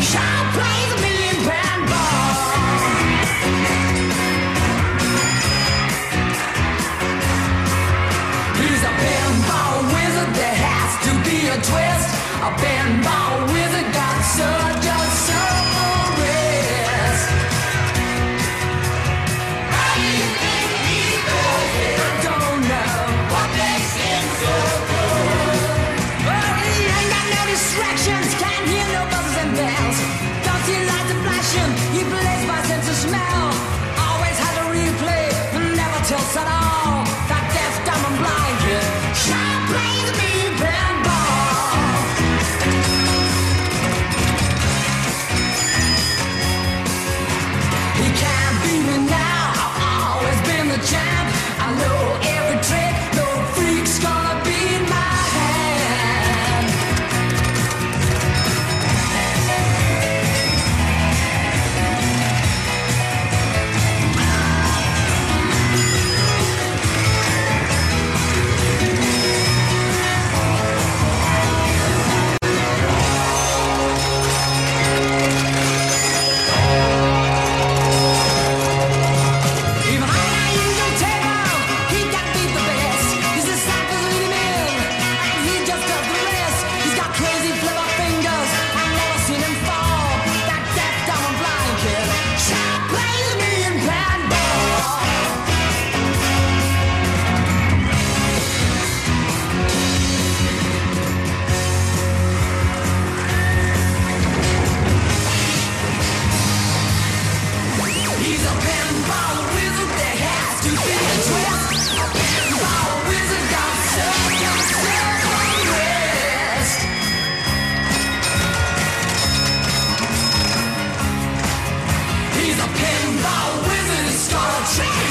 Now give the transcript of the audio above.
Shine. sarà He's a pinball wizard Star Trek.